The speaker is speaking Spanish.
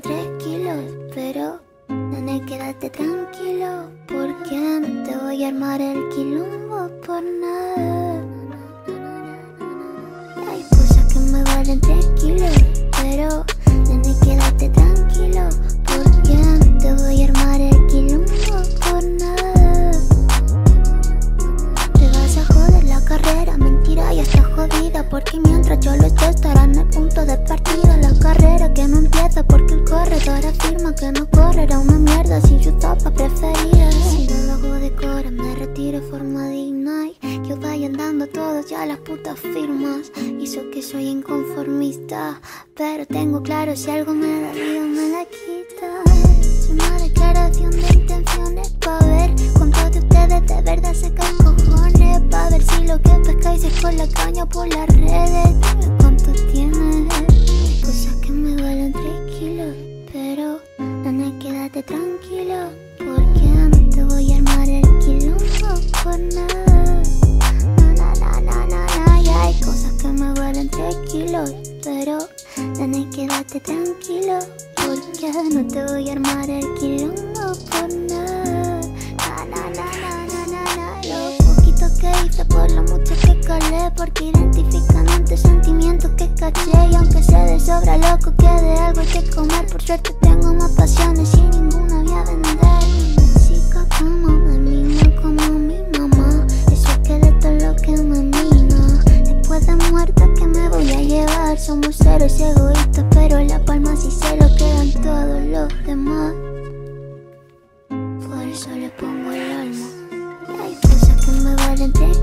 tres kilos, pero nene, quédate tranquilo, porque no te voy a armar el quilombo por nada. Hay cosas que me valen tres kilos, pero nene, quédate tranquilo, porque no te voy a armar el quilombo por nada. Te vas a joder la carrera, mentira, ya está jodida, porque mientras y que vayan dando todos ya las putas firmas. Hizo que soy inconformista, pero tengo claro si algo me da vida me la quita. Es una declaración de intenciones pa' ver cuántos de ustedes de verdad se caen cojones. Pa' ver si lo que pescáis es con la caña por las redes. Dime cuánto tienes. Cosas que me valen tres kilos, nene, quédate tranquilo. Porque no te voy a armar el quilombo por nada. Na, na, na, na, na, na. Lo poquito que hice por lo mucho que calé. Porque identifican antes sentimientos que caché. Y aunque se de sobra loco que de algo hay que comer. Por suerte tengo más pasiones Somos seres egoístas, pero la palma sí se lo quedan todos los demás. Por eso le pongo el alma. Hay cosas que me valen tres